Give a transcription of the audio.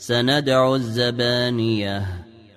سندع الزبانية.